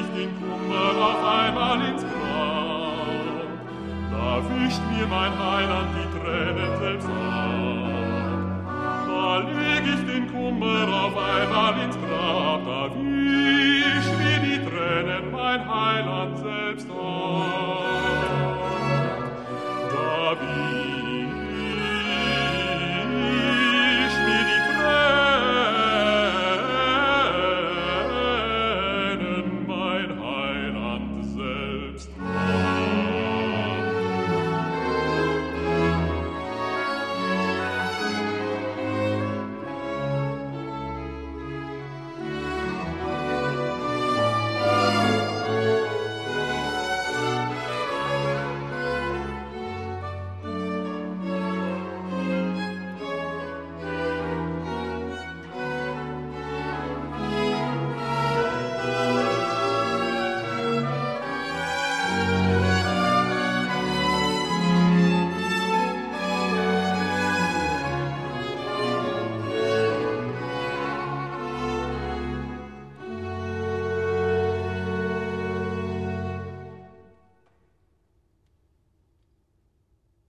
ich den Kummer auf einmal ins Grab. Da wischt mir mein Heiland die Tränen selbst ab. Da leg ich den Kummer auf einmal ins Grab. Da wischt mir die Tränen mein Heiland selbst ab.